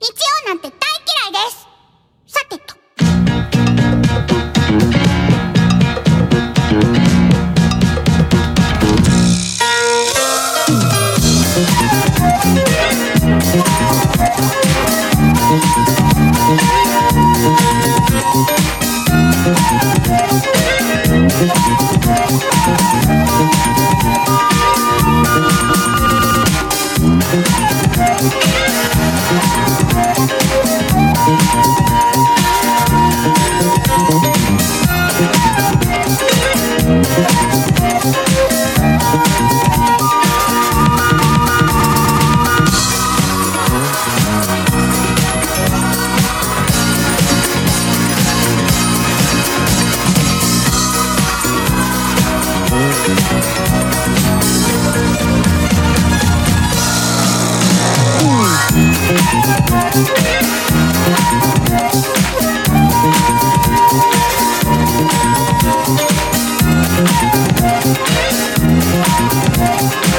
日曜なんて大嫌いです。さてと「Ooh. Thank